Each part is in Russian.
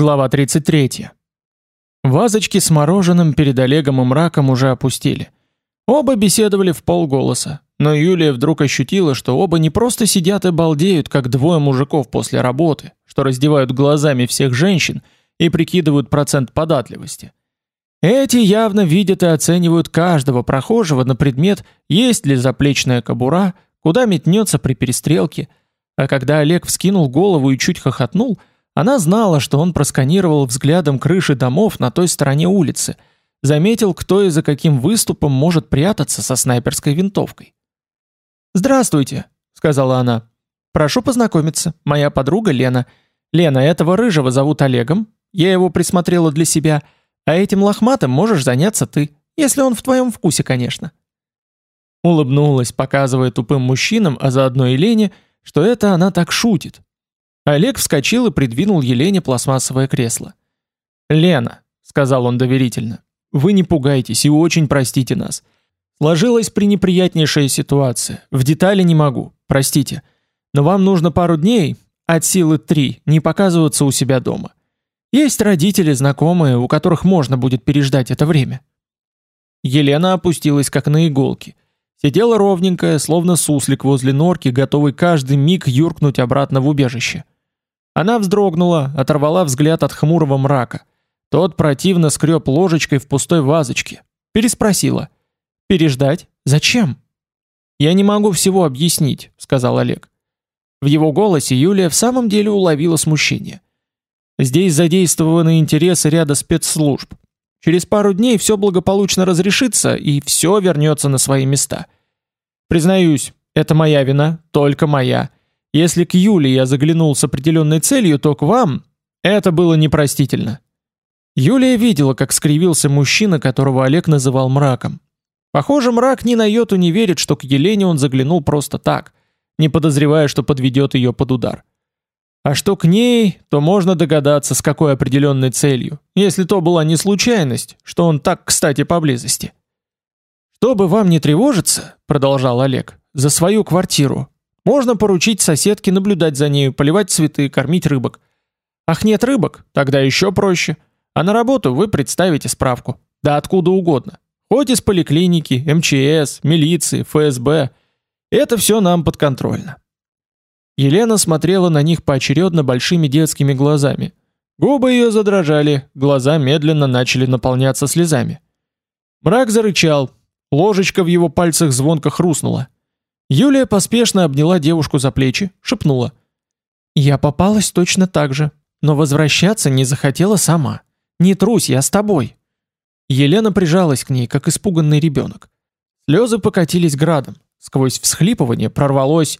Глава 33. Вазочки с мороженым перед Олегом и Мраком уже опустили. Оба беседовали в полголоса, но Юлия вдруг ощутила, что оба не просто сидят и балдеют, как двое мужиков после работы, что раздевают глазами всех женщин и прикидывают процент податливости. Эти явно видят и оценивают каждого прохожего на предмет, есть ли заплечная кобура, куда метнется при перестрелке. А когда Олег вскинул голову и чуть хохотнул – она знала, что он просканировал взглядом крыши домов на той стороне улицы, заметил, кто и за каким выступом может прятаться со снайперской винтовкой. "Здравствуйте", сказала она. "Прошу познакомиться. Моя подруга Лена. Лена, этого рыжего зовут Олегом. Я его присмотрела для себя, а этим лохматым можешь заняться ты, если он в твоем вкусе, конечно". Улыбнулась, показывая тупым мужчинам, а заодно и Лене, что это она так шутит, Олег вскочил и придвинул Елене пластмассовое кресло. "Лена", сказал он доверительно. "Вы не пугайтесь и очень простите нас. Сложилась пренеприятнейшая ситуация. В детали не могу. Простите. Но вам нужно пару дней, от силы три, не показываться у себя дома. Есть родители, знакомые, у которых можно будет переждать это время". Елена опустилась как на иголки. Сидела ровненькая, словно суслик возле норки, готовый каждый миг юркнуть обратно в убежище. Она вздрогнула, оторвала взгляд от хмурого мрака. Тот противно скреб ложечкой в пустой вазочке. Переспросила: "Переждать? Зачем?" "Я не могу всего объяснить", сказал Олег. В его голосе Юлия в самом деле уловила смущение. Здесь задействованы интересы ряда спецслужб. Через пару дней все благополучно разрешится и все вернется на свои места. Признаюсь, это моя вина, только моя. Если к Юле я заглянул с определенной целью, то к вам это было непростительно. Юлия видела, как скривился мужчина, которого Олег называл мраком. Похоже, мрак ни на йоту не верит, что к Елене он заглянул просто так, не подозревая, что подведет ее под удар. А что к ней, то можно догадаться, с какой определенной целью, если то была не случайность, что он так, кстати, поблизости. «Чтобы вам не тревожиться», — продолжал Олег, — «за свою квартиру, можно поручить соседке наблюдать за нею, поливать цветы, кормить рыбок. Ах, нет рыбок? Тогда еще проще. А на работу вы представите справку. Да откуда угодно. Хоть из поликлиники, МЧС, милиции, ФСБ. Это все нам подконтрольно. Елена смотрела на них поочередно большими детскими глазами. Губы ее задрожали, глаза медленно начали наполняться слезами. Мрак зарычал, ложечка в его пальцах звонко хрустнула. Юлия поспешно обняла девушку за плечи, шепнула: "Я попалась точно так же, но возвращаться не захотела сама. Не трусь, я с тобой". Елена прижалась к ней, как испуганный ребенок. Слезы покатились градом, сквозь всхлипывание прорвалось: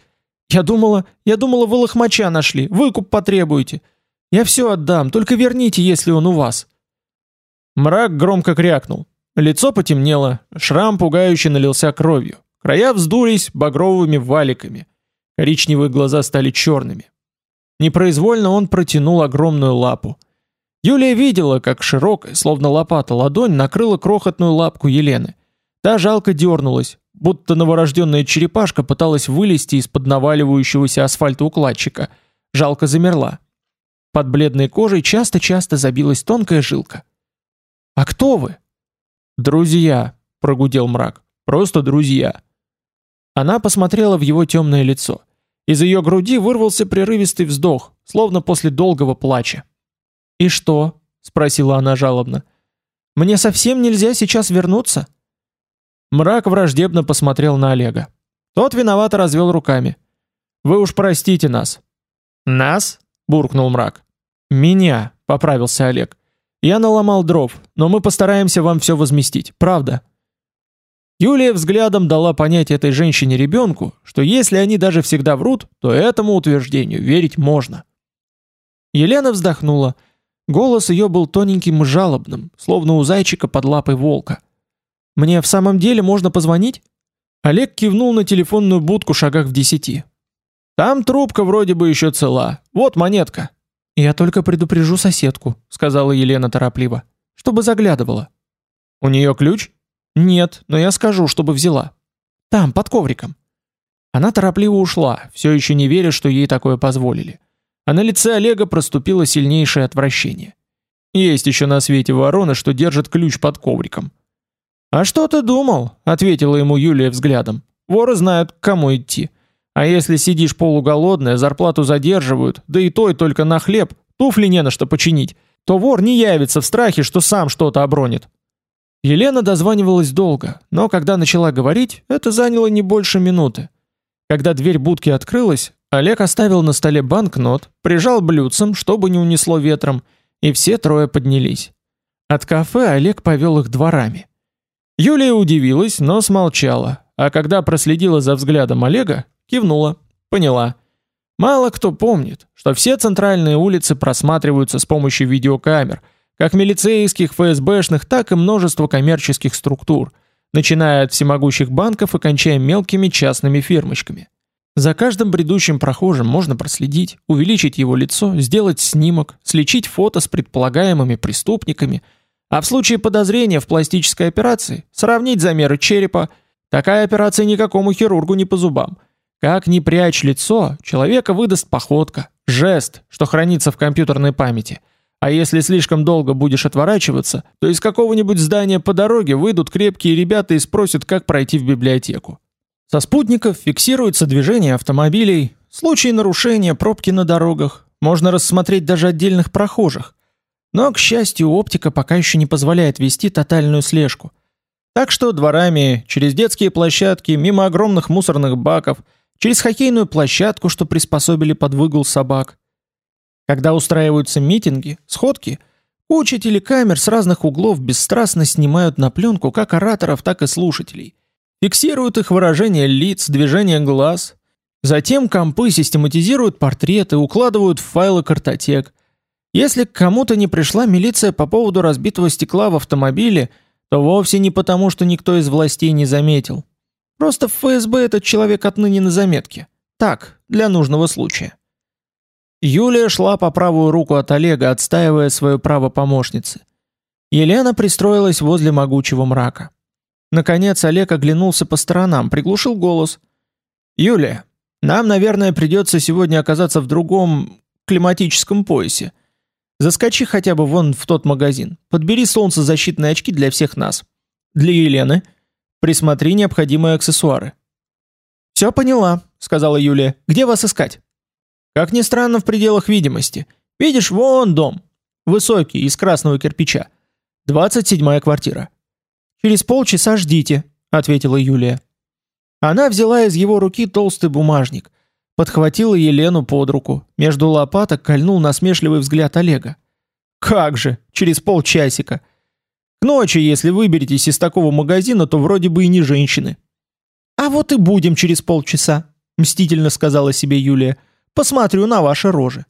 "Я думала, я думала, вы лохмача нашли, выкуп потребуете. Я все отдам, только верните, если он у вас". Мрак громко крякнул. Лицо потемнело, шрам пугающе налился кровью. Края вздулись багровыми валиками. Коричневые глаза стали черными. Непроизвольно он протянул огромную лапу. Юлия видела, как широкая, словно лопата, ладонь накрыла крохотную лапку Елены. Та жалко дернулась, будто новорожденная черепашка пыталась вылезти из-под наваливающегося асфальта укладчика. Жалко замерла. Под бледной кожей часто-часто забилась тонкая жилка. «А кто вы?» «Друзья», — прогудел мрак. «Просто друзья». Она посмотрела в его темное лицо. Из ее груди вырвался прерывистый вздох, словно после долгого плача. "И что?" спросила она жалобно. "Мне совсем нельзя сейчас вернуться?" Мрак враждебно посмотрел на Олега. Тот виновато развел руками. "Вы уж простите нас". "Нас?" буркнул Мрак. "Меня", поправился Олег. "Я наломал дров, но мы постараемся вам все возместить, правда?" Юлия взглядом дала понять этой женщине-ребенку, что если они даже всегда врут, то этому утверждению верить можно. Елена вздохнула. Голос ее был тоненьким и жалобным, словно у зайчика под лапой волка. «Мне в самом деле можно позвонить?» Олег кивнул на телефонную будку шагах в десяти. «Там трубка вроде бы еще цела. Вот монетка». «Я только предупрежу соседку», — сказала Елена торопливо, — «чтобы заглядывала». «У нее ключ?» Нет, но я скажу, чтобы взяла. Там, под ковриком. Она торопливо ушла, все еще не веря, что ей такое позволили. а на лице Олега проступило сильнейшее отвращение. Есть еще на свете ворона, что держит ключ под ковриком. «А что ты думал?» — ответила ему Юлия взглядом. «Воры знают, к кому идти. А если сидишь полуголодная, зарплату задерживают, да и той только на хлеб, туфли не на что починить, то вор не явится в страхе, что сам что-то обронит». Елена дозванивалась долго, но когда начала говорить, это заняло не больше минуты. Когда дверь будки открылась, Олег оставил на столе банкнот, прижал блюдцем, чтобы не унесло ветром, и все трое поднялись. От кафе Олег повел их дворами. Юлия удивилась, но смолчала, а когда проследила за взглядом Олега, кивнула, поняла. Мало кто помнит, что все центральные улицы просматриваются с помощью видеокамер, как милицейских, ФСБшных, так и множество коммерческих структур, начиная от всемогущих банков и кончая мелкими частными фирмочками. За каждым бредущим прохожим можно проследить, увеличить его лицо, сделать снимок, сличить фото с предполагаемыми преступниками, а в случае подозрения в пластической операции сравнить замеры черепа. Такая операция никакому хирургу не по зубам. Как ни прячь лицо, человека выдаст походка, жест, что хранится в компьютерной памяти. А если слишком долго будешь отворачиваться, то из какого-нибудь здания по дороге выйдут крепкие ребята и спросят, как пройти в библиотеку. Со спутников фиксируется движение автомобилей, случаи нарушения, пробки на дорогах, можно рассмотреть даже отдельных прохожих. Но, к счастью, оптика пока еще не позволяет вести тотальную слежку. Так что дворами, через детские площадки, мимо огромных мусорных баков, через хоккейную площадку, что приспособили под выгул собак. Когда устраиваются митинги, сходки, куча телекамер с разных углов бесстрастно снимают на пленку как ораторов, так и слушателей. Фиксируют их выражение лиц, движение глаз. Затем компы систематизируют портреты, укладывают в файлы картотек. Если к кому-то не пришла милиция по поводу разбитого стекла в автомобиле, то вовсе не потому, что никто из властей не заметил. Просто в ФСБ этот человек отныне на заметке. Так, для нужного случая. Юлия шла по правую руку от Олега, отстаивая свое право помощницы. Елена пристроилась возле могучего мрака. Наконец Олег оглянулся по сторонам, приглушил голос. «Юлия, нам, наверное, придется сегодня оказаться в другом климатическом поясе. Заскочи хотя бы вон в тот магазин. Подбери солнцезащитные очки для всех нас. Для Елены. Присмотри необходимые аксессуары». «Все поняла», — сказала Юлия. «Где вас искать?» «Как ни странно, в пределах видимости. Видишь, вон дом. Высокий, из красного кирпича. Двадцать седьмая квартира. Через полчаса ждите, ответила Юлия. Она взяла из его руки толстый бумажник, подхватила Елену под руку. Между лопаток кольнул насмешливый взгляд Олега. Как же, через полчасика. К ночи, если выберетесь из такого магазина, то вроде бы и не женщины. А вот и будем через полчаса, мстительно сказала себе Юлия. Посмотрю на ваши рожи.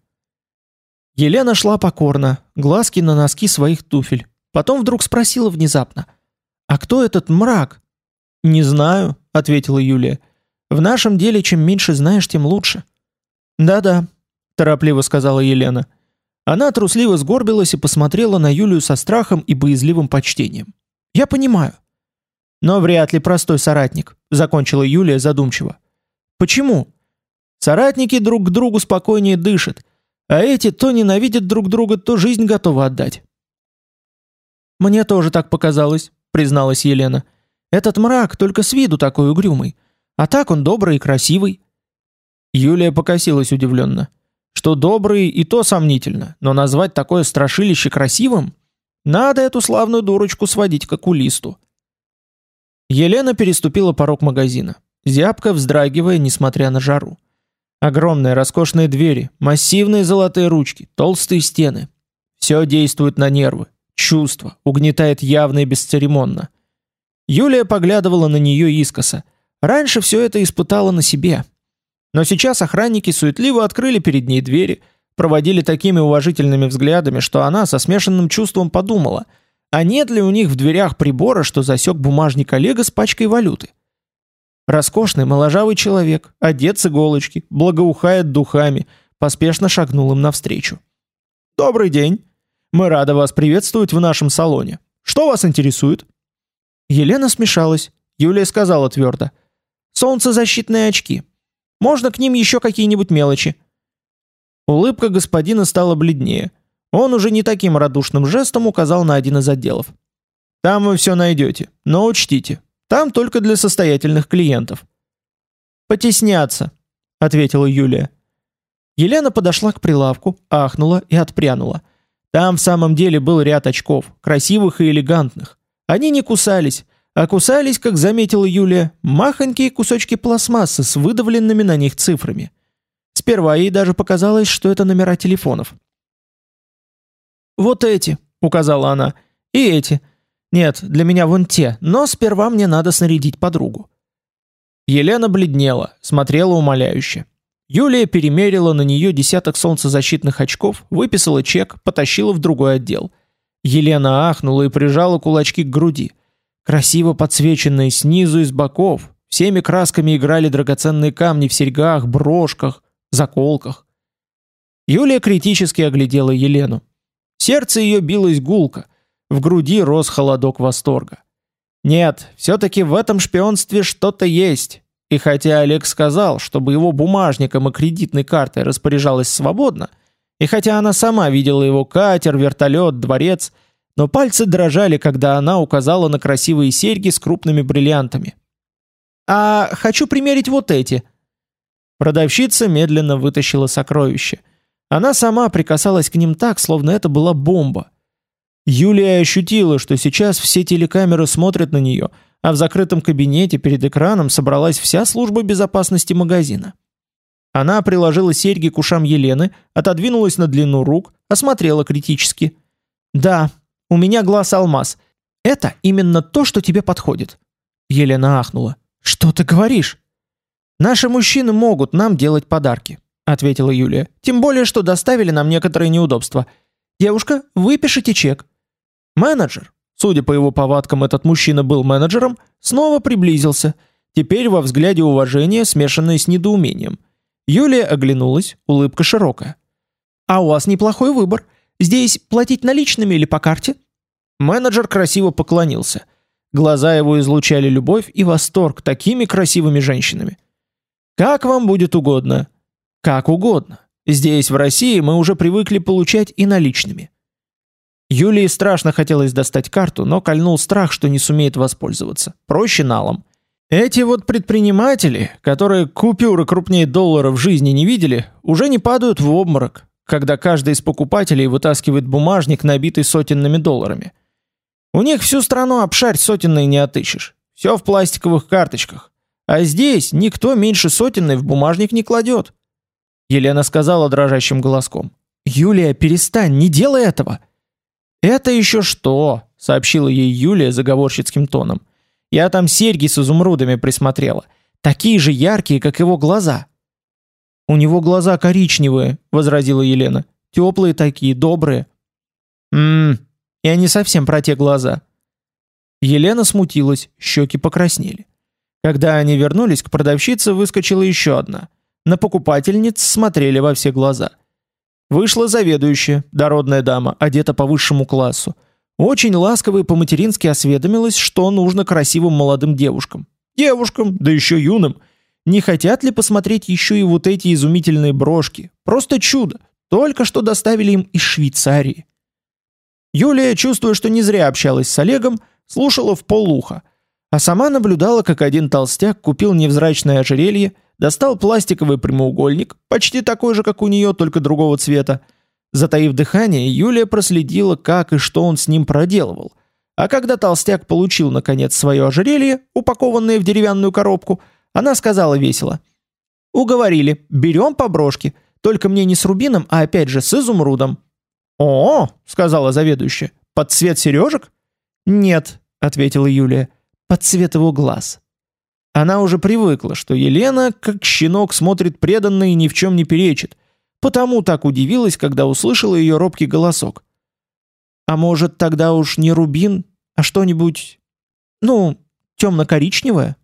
Елена шла покорно, глазки на носки своих туфель. Потом вдруг спросила внезапно: а кто этот мрак? Не знаю, ответила Юлия. В нашем деле чем меньше знаешь, тем лучше. Да-да, торопливо сказала Елена. Она трусливо сгорбилась и посмотрела на Юлию со страхом и боязливым почтением. Я понимаю. Но вряд ли простой соратник, закончила Юлия задумчиво. Почему? Соратники друг к другу спокойнее дышат, а эти то ненавидят друг друга, то жизнь готовы отдать. Мне тоже так показалось, призналась Елена. Этот мрак только с виду такой угрюмый, а так он добрый и красивый. Юлия покосилась удивленно. Что добрый и то сомнительно, но назвать такое страшилище красивым? Надо эту славную дурочку сводить к окулисту. Елена переступила порог магазина, зябко вздрагивая, несмотря на жару. Огромные роскошные двери, массивные золотые ручки, толстые стены. Все действует на нервы, чувство, угнетает явно и бесцеремонно. Юлия поглядывала на нее искоса. Раньше все это испытала на себе. Но сейчас охранники суетливо открыли перед ней двери, проводили такими уважительными взглядами, что она со смешанным чувством подумала, а нет ли у них в дверях прибора, что засек бумажник Олега с пачкой валюты. Роскошный моложавый человек, одет с иголочки, благоухает духами, поспешно шагнул им навстречу. «Добрый день!» Мы рады вас приветствовать в нашем салоне. Что вас интересует?» Елена смешалась. Юлия сказала твердо. «Солнцезащитные очки. Можно к ним еще какие-нибудь мелочи?» Улыбка господина стала бледнее. Он уже не таким радушным жестом указал на один из отделов. Там вы все найдете, но учтите, там только для состоятельных клиентов. Потесняться, ответила Юлия. Елена подошла к прилавку, ахнула и отпрянула. Там в самом деле был ряд очков, красивых и элегантных. Они не кусались, а кусались, как заметила Юлия, махонькие кусочки пластмассы с выдавленными на них цифрами. Сперва ей даже показалось, что это номера телефонов. «Вот эти», — указала она, — «и эти. Нет, для меня вон те, но сперва мне надо снарядить подругу». Елена бледнела, смотрела умоляюще. Юлия перемерила на нее десяток солнцезащитных очков, выписала чек, потащила в другой отдел. Елена ахнула и прижала кулачки к груди. Красиво подсвеченные снизу и с боков, всеми красками играли драгоценные камни в серьгах, брошках, заколках. Юлия критически оглядела Елену. Сердце ее билось гулко, в груди рос холодок восторга. Нет, все-таки в этом шпионстве что-то есть. И хотя Олег сказал, чтобы его бумажником и кредитной картой распоряжалась свободно, и хотя она сама видела его катер, вертолет, дворец, но пальцы дрожали, когда она указала на красивые серьги с крупными бриллиантами. «А хочу примерить вот эти», Продавщица медленно вытащила сокровище. Она сама прикасалась к ним так, словно это была бомба. Юлия ощутила, что сейчас все телекамеры смотрят на нее, а в закрытом кабинете перед экраном собралась вся служба безопасности магазина. Она приложила серьги к ушам Елены, отодвинулась на длину рук, осмотрела критически. «Да, у меня глаз алмаз. Это именно то, что тебе подходит». Елена ахнула. «Что ты говоришь?» Наши мужчины могут нам делать подарки, ответила Юлия. Тем более, что доставили нам некоторые неудобства. Девушка, выпишите чек. Менеджер, судя по его повадкам, этот мужчина был менеджером, снова приблизился. Теперь во взгляде уважение, смешанное с недоумением. Юлия оглянулась, улыбка широкая. А у вас неплохой выбор. Здесь платить наличными или по карте? Менеджер красиво поклонился. Глаза его излучали любовь и восторг такими красивыми женщинами. Как вам будет угодно. Как угодно. Здесь, в России, мы уже привыкли получать и наличными. Юлии страшно хотелось достать карту, но кольнул страх, что не сумеет воспользоваться. Проще налом. Эти вот предприниматели, которые купюры крупнее доллара в жизни не видели, уже не падают в обморок, когда каждый из покупателей вытаскивает бумажник, набитый сотенными долларами. У них всю страну обшарь сотенной не отыщешь. Все в пластиковых карточках. А здесь никто меньше сотенной в бумажник не кладет. Елена сказала дрожащим голоском. «Юлия, перестань, не делай этого!» «Это еще что?» — сообщила ей Юлия заговорщицким тоном. «Я там серьги с изумрудами присмотрела. Такие же яркие, как его глаза». «У него глаза коричневые», — возразила Елена. «Теплые такие, добрые». «Ммм, я не совсем про те глаза». Елена смутилась, щеки покраснели. Когда они вернулись, к продавщице выскочила еще одна. На покупательниц смотрели во все глаза. Вышла заведующая, дородная дама, одета по высшему классу. Очень ласково и по-матерински осведомилась, что нужно красивым молодым девушкам. Девушкам, да еще юным. Не хотят ли посмотреть еще и вот эти изумительные брошки? Просто чудо. Только что доставили им из Швейцарии. Юлия, чувствуя, что не зря общалась с Олегом, слушала в полуха – а сама наблюдала, как один толстяк купил невзрачное ожерелье, достал пластиковый прямоугольник, почти такой же, как у нее, только другого цвета. Затаив дыхание, Юлия проследила, как и что он с ним проделывал. А когда толстяк получил, наконец, свое ожерелье, упакованное в деревянную коробку, она сказала весело. «Уговорили, берем по брошке, только мне не с рубином, а опять же с изумрудом». «О, — сказала заведующая, — под цвет сережек?» «Нет», — ответила Юлия, — под цвет его глаз. Она уже привыкла, что Елена, как щенок, смотрит преданно и ни в чем не перечит, потому так удивилась, когда услышала ее робкий голосок. «А может, тогда уж не рубин, а что-нибудь, ну, темно-коричневое?»